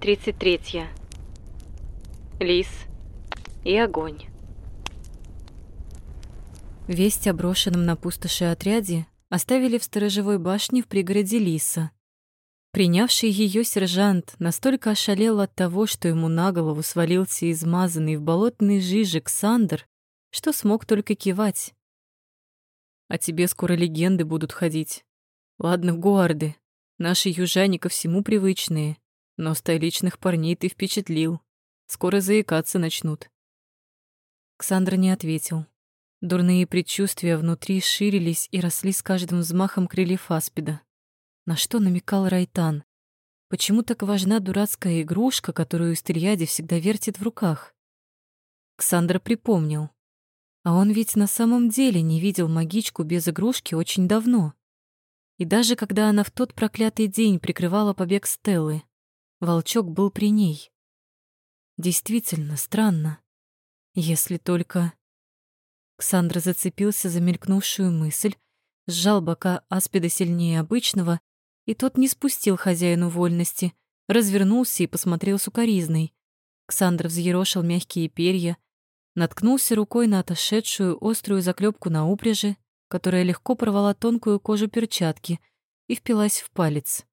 33. Лис и огонь. Весть о брошенном на пустоши отряде оставили в сторожевой башне в пригороде Лиса. Принявший ее сержант настолько ошалел от того, что ему на голову свалился измазанный в болотный жижик Сандер, что смог только кивать. «А тебе скоро легенды будут ходить. Ладно, гуарды, наши южане ко всему привычные, но столичных парней ты впечатлил. Скоро заикаться начнут. Ксандра не ответил. Дурные предчувствия внутри ширились и росли с каждым взмахом крыльев аспида. На что намекал Райтан? Почему так важна дурацкая игрушка, которую Стельяди всегда вертит в руках? Ксандра припомнил. А он ведь на самом деле не видел магичку без игрушки очень давно. И даже когда она в тот проклятый день прикрывала побег Стеллы, волчок был при ней. Действительно странно. Если только... Ксандра зацепился за мелькнувшую мысль, сжал бока аспида сильнее обычного, и тот не спустил хозяину вольности, развернулся и посмотрел сукоризной. Ксандр взъерошил мягкие перья, наткнулся рукой на отошедшую острую заклепку на упряжи, которая легко порвала тонкую кожу перчатки и впилась в палец.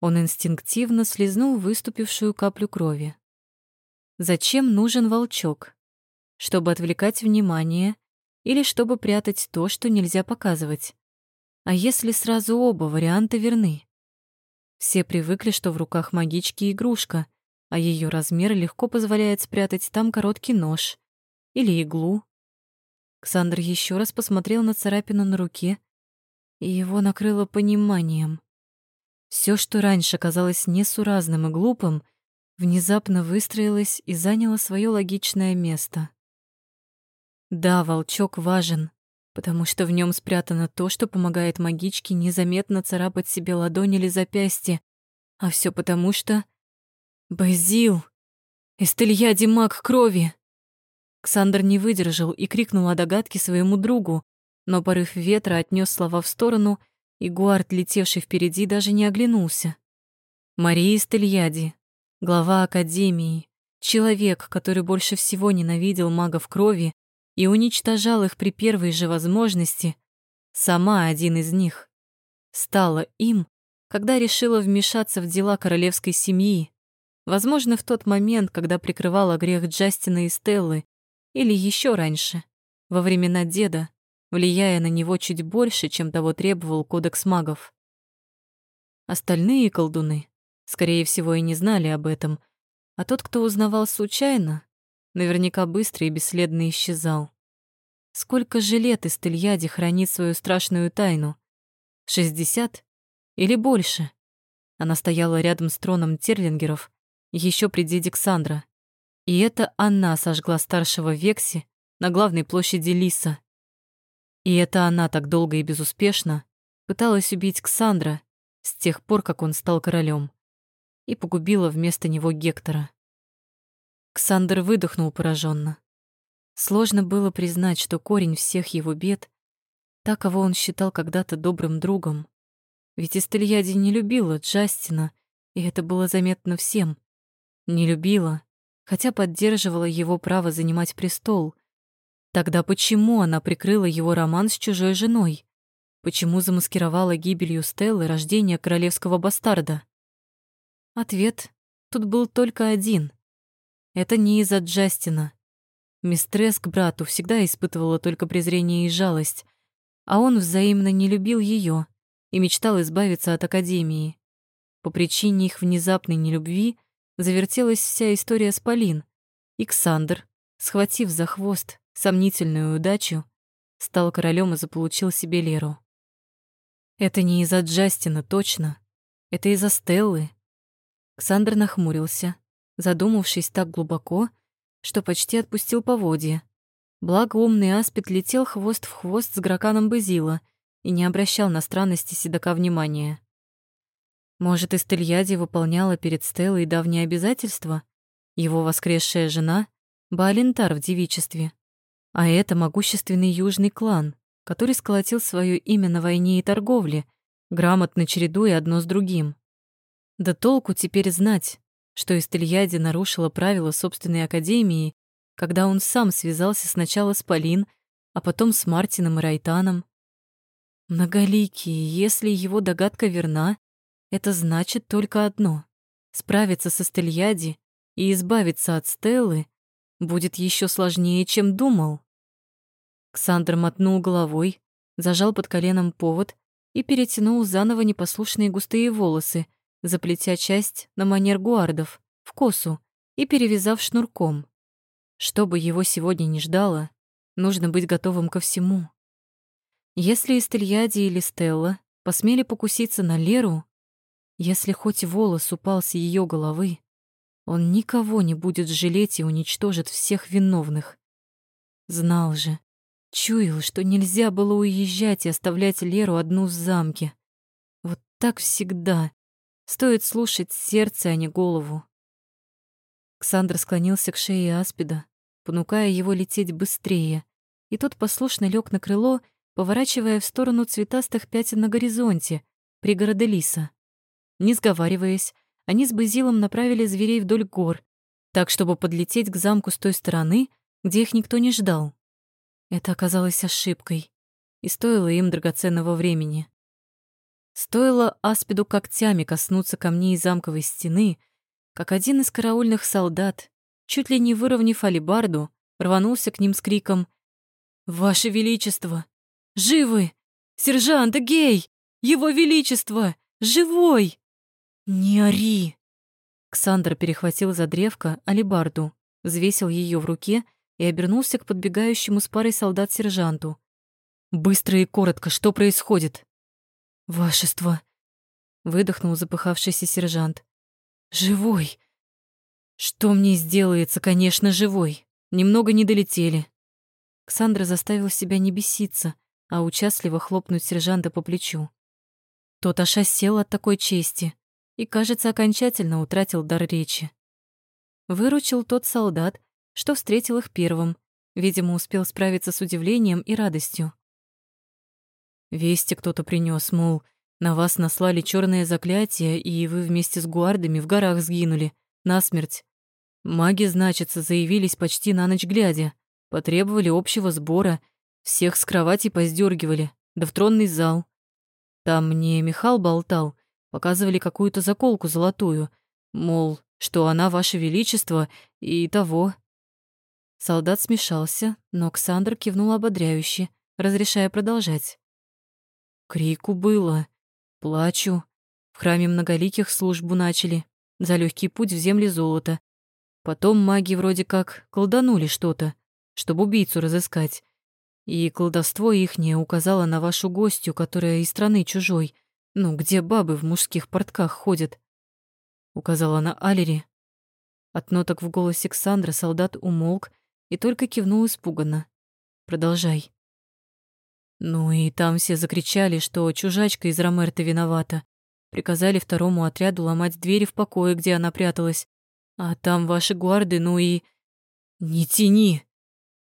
Он инстинктивно слезнул выступившую каплю крови. Зачем нужен волчок? Чтобы отвлекать внимание или чтобы прятать то, что нельзя показывать? А если сразу оба варианта верны? Все привыкли, что в руках магички игрушка, а ее размер легко позволяет спрятать там короткий нож или иглу. Ксандр еще раз посмотрел на царапину на руке, и его накрыло пониманием. Все, что раньше казалось несуразным и глупым, внезапно выстроилось и заняло свое логичное место. Да, волчок важен, потому что в нем спрятано то, что помогает магичке незаметно царапать себе ладонь или запястье, а все потому что... Базил! Эстельяди маг крови! Ксандр не выдержал и крикнул о догадке своему другу, но порыв ветра отнес слова в сторону — и Гуард, летевший впереди, даже не оглянулся. Мария Стельяди, глава Академии, человек, который больше всего ненавидел магов крови и уничтожал их при первой же возможности, сама один из них, стала им, когда решила вмешаться в дела королевской семьи, возможно, в тот момент, когда прикрывала грех Джастина и Стеллы, или еще раньше, во времена деда, влияя на него чуть больше, чем того требовал кодекс магов. Остальные колдуны, скорее всего, и не знали об этом, а тот, кто узнавал случайно, наверняка быстро и бесследно исчезал. Сколько же лет Истельяди хранит свою страшную тайну? Шестьдесят? Или больше? Она стояла рядом с троном Терлингеров еще при деде Ксандра. И это она сожгла старшего Векси на главной площади Лиса. И это она так долго и безуспешно пыталась убить Ксандра с тех пор, как он стал королем, и погубила вместо него Гектора. Ксандр выдохнул пораженно. Сложно было признать, что корень всех его бед — та, кого он считал когда-то добрым другом. Ведь Истельяди не любила Джастина, и это было заметно всем. Не любила, хотя поддерживала его право занимать престол — Тогда почему она прикрыла его роман с чужой женой? Почему замаскировала гибелью Стеллы рождение королевского бастарда? Ответ тут был только один. Это не из-за Джастина. Мистресс к брату всегда испытывала только презрение и жалость, а он взаимно не любил ее и мечтал избавиться от Академии. По причине их внезапной нелюбви завертелась вся история с Полин. Иксандр, схватив за хвост, сомнительную удачу, стал королем и заполучил себе Леру. Это не из-за Джастина, точно. Это из-за Стеллы. Ксандр нахмурился, задумавшись так глубоко, что почти отпустил поводья. Благо умный аспид летел хвост в хвост с Граканом Базила и не обращал на странности седока внимания. Может, Истельяди выполняла перед Стеллой давние обязательства? Его воскресшая жена — Баалентар в девичестве, а это могущественный южный клан, который сколотил свое имя на войне и торговле, грамотно чередуя одно с другим. Да толку теперь знать, что Истельяди нарушила правила собственной академии, когда он сам связался сначала с Полин, а потом с Мартином и Райтаном. Многоликий, если его догадка верна, это значит только одно — справиться со Стельяди и избавиться от Стеллы будет еще сложнее, чем думал. Ксандр мотнул головой, зажал под коленом повод и перетянул заново непослушные густые волосы, заплетя часть на манер гуардов, в косу и перевязав шнурком. Что бы его сегодня не ждало, нужно быть готовым ко всему. Если Истельяди или Стелла посмели покуситься на Леру, если хоть волос упал с ее головы, он никого не будет жалеть и уничтожит всех виновных. Знал же, чуял, что нельзя было уезжать и оставлять Леру одну в замке. Вот так всегда. Стоит слушать сердце, а не голову. Ксандр склонился к шее Аспида, понукая его лететь быстрее, и тот послушно лег на крыло, поворачивая в сторону цветастых пятен на горизонте, пригорода Лиса. Не сговариваясь, они с Базилом направили зверей вдоль гор, так, чтобы подлететь к замку с той стороны, где их никто не ждал. Это оказалось ошибкой и стоило им драгоценного времени. Стоило Аспиду когтями коснуться камней замковой стены, как один из караульных солдат, чуть ли не выровняв алибарду, рванулся к ним с криком «Ваше Величество! Живы! Сержант Гей! Его Величество! Живой!» «Не ори!» Ксандр перехватил за древко алибарду, взвесил ее в руке и обернулся к подбегающему с парой солдат сержанту. «Быстро и коротко, что происходит?» «Вашество!» — выдохнул запыхавшийся сержант. «Живой!» «Что мне сделается, конечно, живой. Немного не долетели». Ксандра заставил себя не беситься, а участливо хлопнуть сержанта по плечу. Тот аж осел от такой чести, и, кажется, окончательно утратил дар речи. Выручил тот солдат, что встретил их первым, видимо, успел справиться с удивлением и радостью. Вести кто-то принес, мол, на вас наслали черное заклятие, и вы вместе с гуардами в горах сгинули, насмерть. Маги, значится, заявились почти на ночь глядя, потребовали общего сбора, всех с кровати поздергивали, да в тронный зал. Там мне Михал болтал, Показывали какую-то заколку золотую, мол, что она ваше величество и того. Солдат смешался, но Ксандр кивнул ободряюще, разрешая продолжать. Крику было, плачу. В храме многоликих службу начали, за легкий путь в земли золота. Потом маги вроде как колданули что-то, чтобы убийцу разыскать. И колдовство ихнее указало на вашу гостью, которая из страны чужой — ну, где бабы в мужских портках ходят? Указала на Алери. От ноток в голосе Ксандра солдат умолк и только кивнул испуганно. Продолжай. Ну и там все закричали, что чужачка из Ромерта виновата. Приказали второму отряду ломать двери в покое, где она пряталась. А там ваши гуарды, ну и... Не тяни!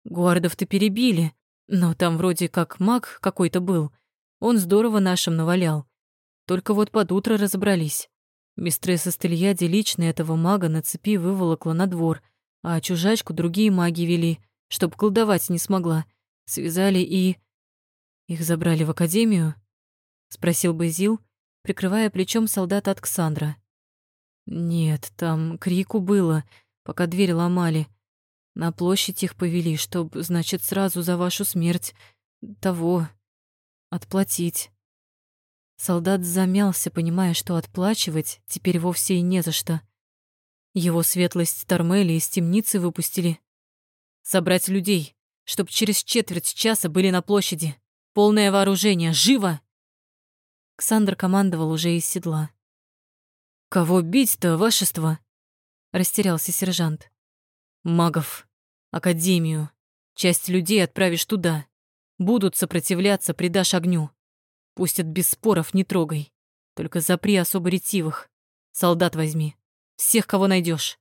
Гуардов-то перебили, но там вроде как маг какой-то был. Он здорово нашим навалял. Только вот под утро разобрались. Мистресса Стельяди лично этого мага на цепи выволокла на двор, а чужачку другие маги вели, чтоб колдовать не смогла. Связали и... Их забрали в академию? Спросил Базил, прикрывая плечом солдата от Ксандра. Нет, там крику было, пока дверь ломали. На площадь их повели, чтоб, значит, сразу за вашу смерть того отплатить. Солдат замялся, понимая, что отплачивать теперь вовсе и не за что. Его светлость Тормели из темницы выпустили. Собрать людей, чтоб через четверть часа были на площади. Полное вооружение. Живо! Ксандр командовал уже из седла. «Кого бить-то, вашество?» — растерялся сержант. «Магов. Академию. Часть людей отправишь туда. Будут сопротивляться, придашь огню. Пустят без споров, не трогай. Только запри особо ретивых. Солдат возьми. Всех, кого найдешь.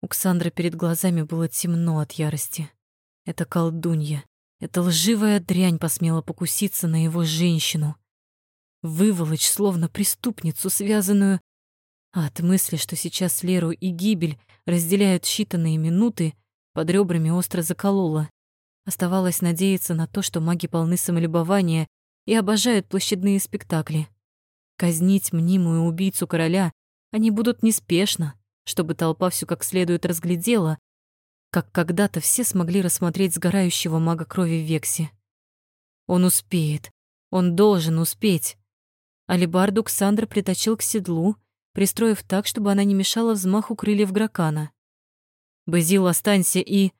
У Ксандры перед глазами было темно от ярости. Это колдунья. Эта лживая дрянь посмела покуситься на его женщину. Выволочь, словно преступницу, связанную... А от мысли, что сейчас Леру и гибель разделяют считанные минуты, под ребрами остро заколола. Оставалось надеяться на то, что маги полны самолюбования и обожают площадные спектакли. Казнить мнимую убийцу короля они будут неспешно, чтобы толпа все как следует разглядела, как когда-то все смогли рассмотреть сгорающего мага крови в Вексе. Он успеет, он должен успеть. Алибарду Ксандр приточил к седлу, пристроив так, чтобы она не мешала взмаху крыльев Гракана. «Базил, останься и...»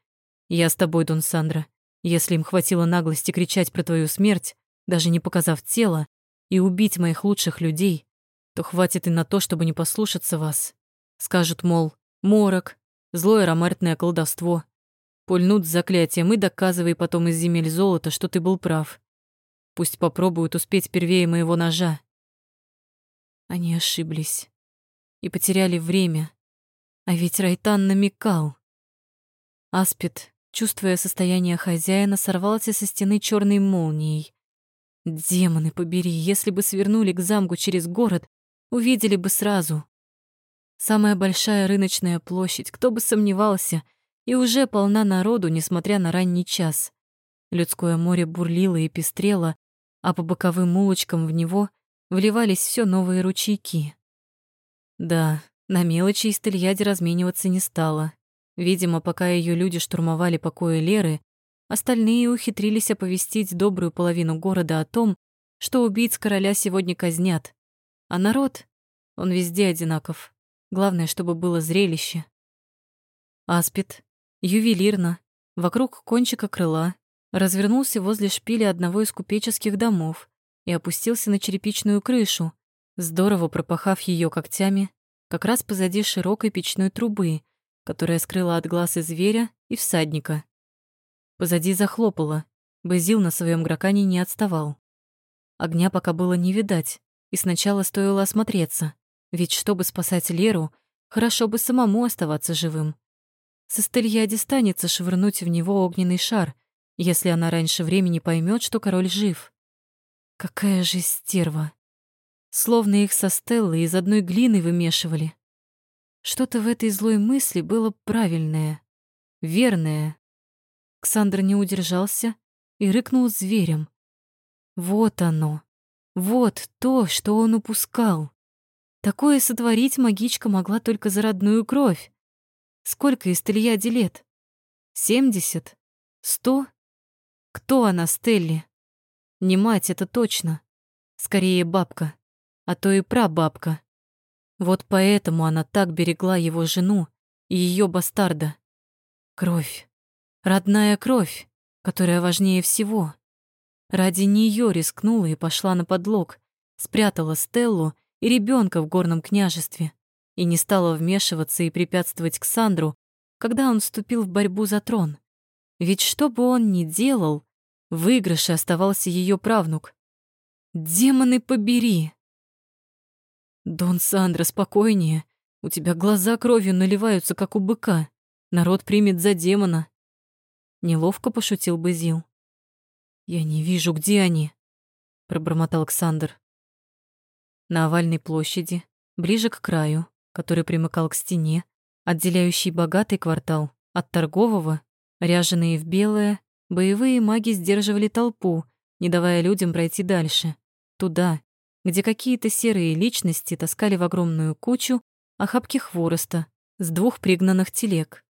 «Я с тобой, Дон Сандра. Если им хватило наглости кричать про твою смерть, даже не показав тело, и убить моих лучших людей, то хватит и на то, чтобы не послушаться вас. Скажут, мол, морок, злое ромертное колдовство. Пульнут с заклятием и доказывай потом из земель золота, что ты был прав. Пусть попробуют успеть первее моего ножа. Они ошиблись и потеряли время. А ведь Райтан намекал. Аспид, чувствуя состояние хозяина, сорвался со стены черной молнией. Демоны побери, если бы свернули к замку через город, увидели бы сразу. Самая большая рыночная площадь, кто бы сомневался, и уже полна народу, несмотря на ранний час. Людское море бурлило и пестрело, а по боковым улочкам в него вливались все новые ручейки. Да, на мелочи из Тельяди размениваться не стала. Видимо, пока ее люди штурмовали покои Леры, остальные ухитрились оповестить добрую половину города о том, что убийц короля сегодня казнят. А народ, он везде одинаков. Главное, чтобы было зрелище. Аспид, ювелирно, вокруг кончика крыла, развернулся возле шпиля одного из купеческих домов и опустился на черепичную крышу, здорово пропахав ее когтями, как раз позади широкой печной трубы, которая скрыла от глаз и зверя, и всадника. Позади захлопало, Базил на своем гракане не отставал. Огня пока было не видать, и сначала стоило осмотреться, ведь чтобы спасать Леру, хорошо бы самому оставаться живым. Со Стельяди станется швырнуть в него огненный шар, если она раньше времени поймет, что король жив. Какая же стерва! Словно их со Стеллой из одной глины вымешивали. Что-то в этой злой мысли было правильное, верное. Ксандр не удержался и рыкнул зверем. Вот оно, вот то, что он упускал. Такое сотворить магичка могла только за родную кровь. Сколько из Тельяди лет? Семьдесят? Сто? Кто она, Стелли? Не мать, это точно. Скорее, бабка а то и прабабка. Вот поэтому она так берегла его жену и ее бастарда. Кровь. Родная кровь, которая важнее всего. Ради нее рискнула и пошла на подлог, спрятала Стеллу и ребенка в горном княжестве и не стала вмешиваться и препятствовать Ксандру, когда он вступил в борьбу за трон. Ведь что бы он ни делал, в выигрыше оставался ее правнук. Демоны побери! «Дон Сандро, спокойнее. У тебя глаза кровью наливаются, как у быка. Народ примет за демона». Неловко пошутил Базил. «Я не вижу, где они», — пробормотал Александр. На овальной площади, ближе к краю, который примыкал к стене, отделяющий богатый квартал от торгового, ряженые в белое, боевые маги сдерживали толпу, не давая людям пройти дальше, туда, где какие-то серые личности таскали в огромную кучу охапки хвороста с двух пригнанных телег.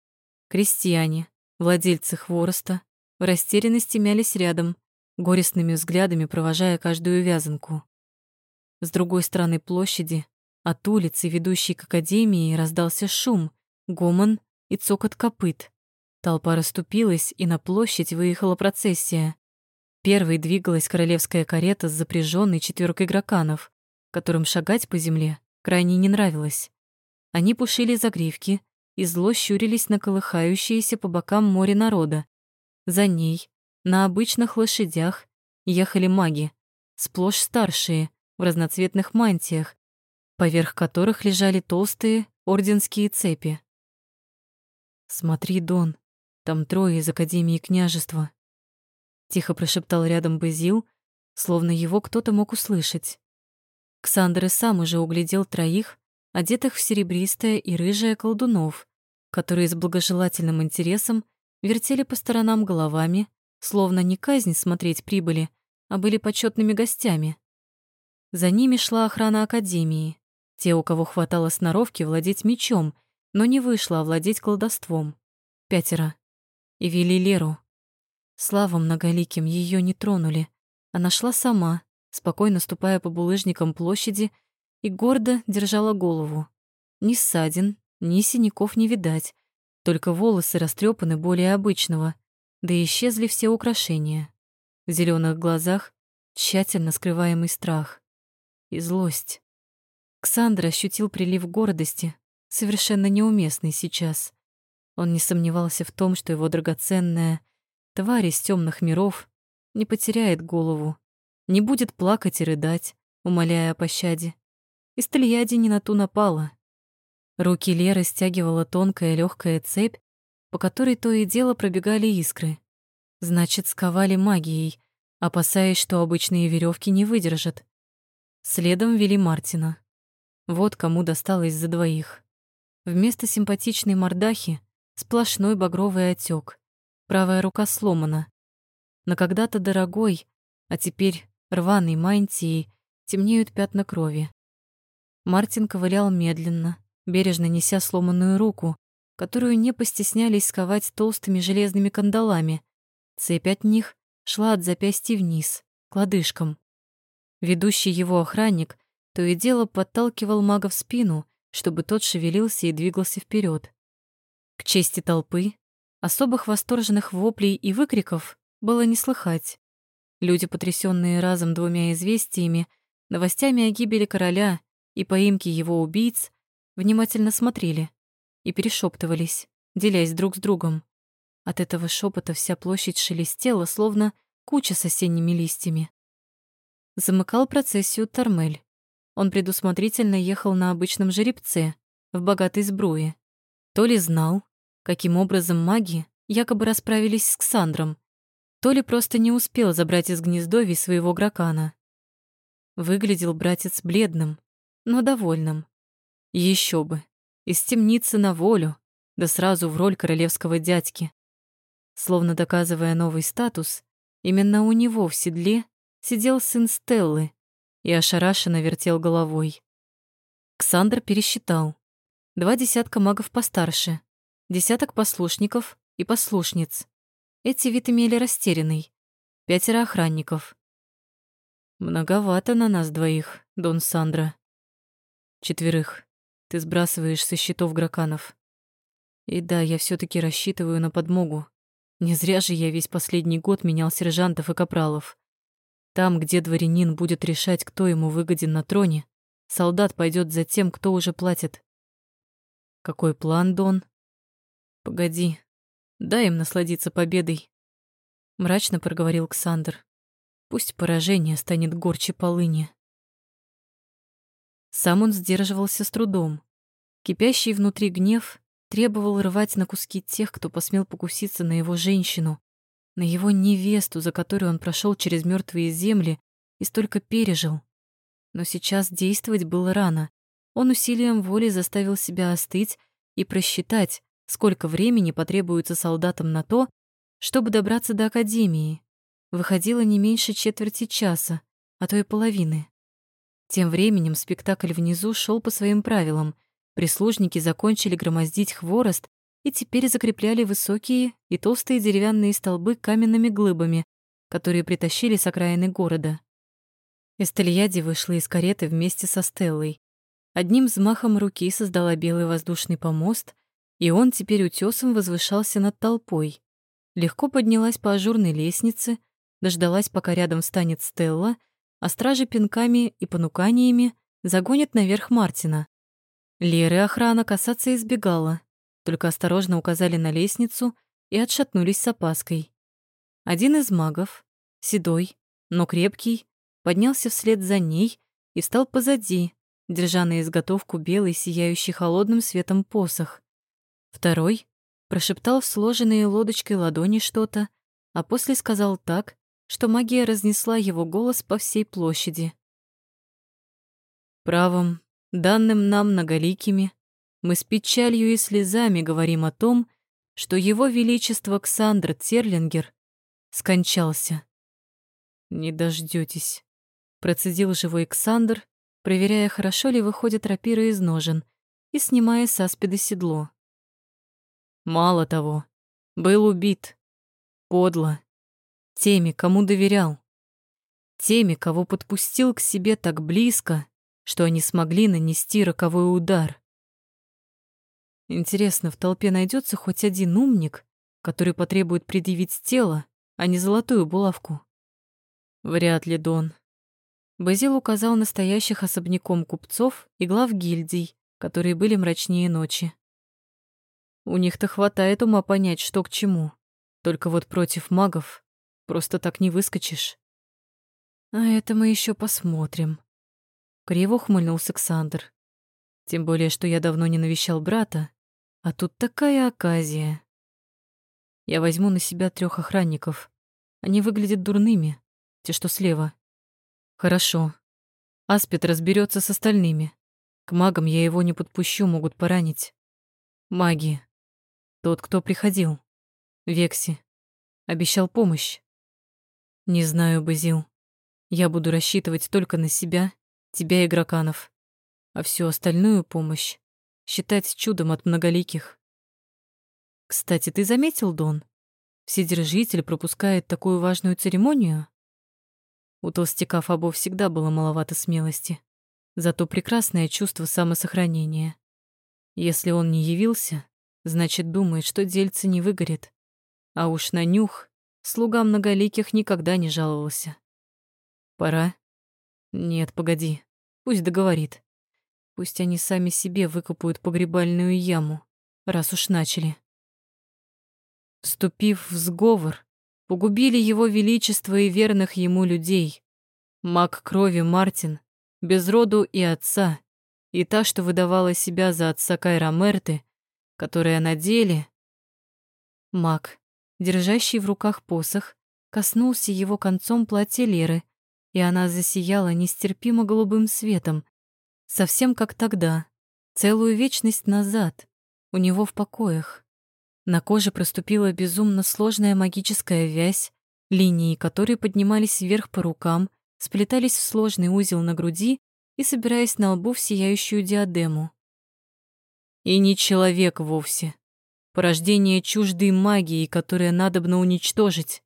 Крестьяне, владельцы хвороста, в растерянности мялись рядом, горестными взглядами провожая каждую вязанку. С другой стороны площади, от улицы, ведущей к академии, раздался шум, гомон и цокот копыт. Толпа расступилась, и на площадь выехала процессия. Первой двигалась королевская карета с запряженной четверкой граканов, которым шагать по земле крайне не нравилось. Они пушили загривки и зло щурились на колыхающееся по бокам море народа. За ней, на обычных лошадях, ехали маги, сплошь старшие, в разноцветных мантиях, поверх которых лежали толстые орденские цепи. «Смотри, Дон, там трое из Академии княжества», Тихо прошептал рядом Базил, словно его кто-то мог услышать. Ксандр и сам уже углядел троих, одетых в серебристое и рыжее колдунов, которые с благожелательным интересом вертели по сторонам головами, словно не казнь смотреть прибыли, а были почетными гостями. За ними шла охрана Академии, те, у кого хватало сноровки владеть мечом, но не вышло овладеть колдовством. Пятеро. И вели Леру. Слава многоликим ее не тронули. Она шла сама, спокойно ступая по булыжникам площади, и гордо держала голову. Ни ссадин, ни синяков не видать, только волосы растрепаны более обычного, да исчезли все украшения. В зеленых глазах тщательно скрываемый страх и злость. Ксандр ощутил прилив гордости, совершенно неуместный сейчас. Он не сомневался в том, что его драгоценная тварь из темных миров не потеряет голову, не будет плакать и рыдать, умоляя о пощаде. И Стальяди не на ту напала. Руки Леры стягивала тонкая легкая цепь, по которой то и дело пробегали искры. Значит, сковали магией, опасаясь, что обычные веревки не выдержат. Следом вели Мартина. Вот кому досталось за двоих. Вместо симпатичной мордахи сплошной багровый отек. Правая рука сломана. На когда-то дорогой, а теперь рваной мантией темнеют пятна крови. Мартин ковылял медленно, бережно неся сломанную руку, которую не постеснялись сковать толстыми железными кандалами. Цепь от них шла от запястья вниз, к лодыжкам. Ведущий его охранник то и дело подталкивал мага в спину, чтобы тот шевелился и двигался вперед. К чести толпы, особых восторженных воплей и выкриков было не слыхать. Люди, потрясенные разом двумя известиями, новостями о гибели короля и поимке его убийц, внимательно смотрели и перешептывались, делясь друг с другом. От этого шепота вся площадь шелестела, словно куча с осенними листьями. Замыкал процессию Тормель. Он предусмотрительно ехал на обычном жеребце, в богатой сбруе. То ли знал, каким образом маги якобы расправились с Ксандром, то ли просто не успел забрать из гнездовий своего гракана. Выглядел братец бледным, но довольным. Еще бы, из темницы на волю, да сразу в роль королевского дядьки. Словно доказывая новый статус, именно у него в седле сидел сын Стеллы, и ошарашенно вертел головой. Ксандр пересчитал. Два десятка магов постарше, десяток послушников и послушниц. Эти вид имели растерянный. Пятеро охранников. Многовато на нас двоих, Дон Сандра. Четверых. Ты сбрасываешь со счетов граканов. И да, я все таки рассчитываю на подмогу. Не зря же я весь последний год менял сержантов и капралов. Там, где дворянин будет решать, кто ему выгоден на троне, солдат пойдет за тем, кто уже платит. Какой план, Дон? Погоди, дай им насладиться победой. Мрачно проговорил Ксандр. Пусть поражение станет горче полыни. Сам он сдерживался с трудом. Кипящий внутри гнев требовал рвать на куски тех, кто посмел покуситься на его женщину, на его невесту, за которую он прошел через мертвые земли и столько пережил. Но сейчас действовать было рано. Он усилием воли заставил себя остыть и просчитать, сколько времени потребуется солдатам на то, чтобы добраться до академии. Выходило не меньше четверти часа, а то и половины. Тем временем спектакль внизу шел по своим правилам. Прислужники закончили громоздить хворост и теперь закрепляли высокие и толстые деревянные столбы каменными глыбами, которые притащили с окраины города. Эстельяди вышла из кареты вместе со Стеллой. Одним взмахом руки создала белый воздушный помост, и он теперь утесом возвышался над толпой. Легко поднялась по ажурной лестнице, дождалась, пока рядом станет Стелла, а стражи пинками и понуканиями загонят наверх Мартина. Леры охрана касаться избегала, только осторожно указали на лестницу и отшатнулись с опаской. Один из магов, седой, но крепкий, поднялся вслед за ней и встал позади, держа на изготовку белый, сияющий холодным светом посох. Второй прошептал в сложенные лодочкой ладони что-то, а после сказал так, что магия разнесла его голос по всей площади. Правом данным нам многоликими, мы с печалью и слезами говорим о том, что его величество Ксандр Терлингер скончался. «Не дождётесь», — процедил живой Ксандр, проверяя, хорошо ли выходит рапира из ножен, и снимая с аспида седло. Мало того, был убит. Подло. Теми, кому доверял. Теми, кого подпустил к себе так близко, что они смогли нанести роковой удар. Интересно, в толпе найдется хоть один умник, который потребует предъявить тело, а не золотую булавку? Вряд ли, Дон. Базил указал настоящих особняком купцов и глав гильдий, которые были мрачнее ночи. У них-то хватает ума понять, что к чему. Только вот против магов просто так не выскочишь. А это мы еще посмотрим. Криво ухмыльнулся Александр. Тем более, что я давно не навещал брата, а тут такая оказия. Я возьму на себя трех охранников. Они выглядят дурными, те, что слева. Хорошо. Аспид разберется с остальными. К магам я его не подпущу, могут поранить. Маги. Тот, кто приходил. Векси. Обещал помощь. Не знаю, Базил. Я буду рассчитывать только на себя, тебя и Граканов. А всю остальную помощь считать чудом от многоликих. Кстати, ты заметил, Дон? Вседержитель пропускает такую важную церемонию? У толстяка Фабо всегда было маловато смелости, зато прекрасное чувство самосохранения. Если он не явился, значит, думает, что дельце не выгорит. А уж на нюх слуга многоликих никогда не жаловался. Пора? Нет, погоди, пусть договорит. Пусть они сами себе выкопают погребальную яму, раз уж начали. Вступив в сговор, погубили его величество и верных ему людей. Маг крови Мартин, без роду и отца, и та, что выдавала себя за отца Кайра Мерты, которая на деле... Маг, держащий в руках посох, коснулся его концом платья Леры, и она засияла нестерпимо голубым светом, совсем как тогда, целую вечность назад, у него в покоях. На коже проступила безумно сложная магическая вязь, линии которой поднимались вверх по рукам, сплетались в сложный узел на груди и собираясь на лбу в сияющую диадему. И не человек вовсе. Порождение чуждой магии, которое надобно уничтожить.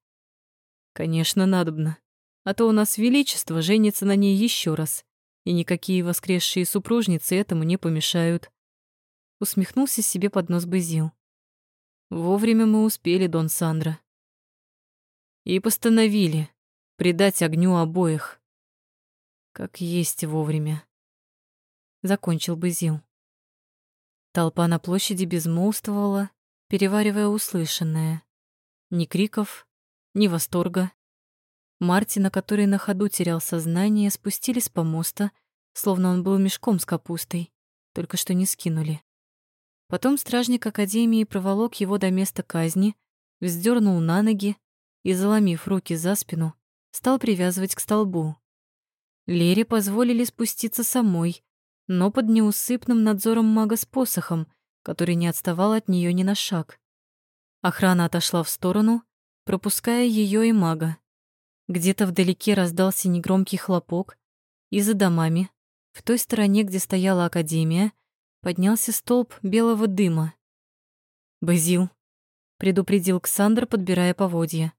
Конечно, надобно. А то у нас величество женится на ней еще раз, и никакие воскресшие супружницы этому не помешают. Усмехнулся себе под нос Базил. Вовремя мы успели, Дон Сандра. И постановили предать огню обоих. Как есть вовремя. Закончил бы Зил. Толпа на площади безмолвствовала, переваривая услышанное. Ни криков, ни восторга. Мартина, который на ходу терял сознание, спустили с помоста, словно он был мешком с капустой, только что не скинули. Потом стражник Академии проволок его до места казни, вздернул на ноги и, заломив руки за спину, стал привязывать к столбу. Лере позволили спуститься самой, но под неусыпным надзором мага с посохом, который не отставал от нее ни на шаг. Охрана отошла в сторону, пропуская ее и мага. Где-то вдалеке раздался негромкий хлопок, и за домами, в той стороне, где стояла Академия, поднялся столб белого дыма. «Базил», — предупредил Ксандр, подбирая поводья.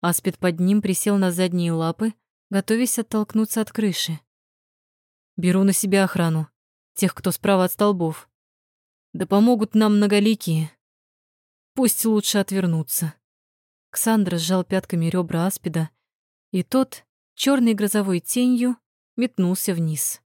Аспид под ним присел на задние лапы, готовясь оттолкнуться от крыши. «Беру на себя охрану, тех, кто справа от столбов. Да помогут нам многоликие. Пусть лучше отвернуться». Ксандр сжал пятками ребра Аспида, и тот, черной грозовой тенью, метнулся вниз.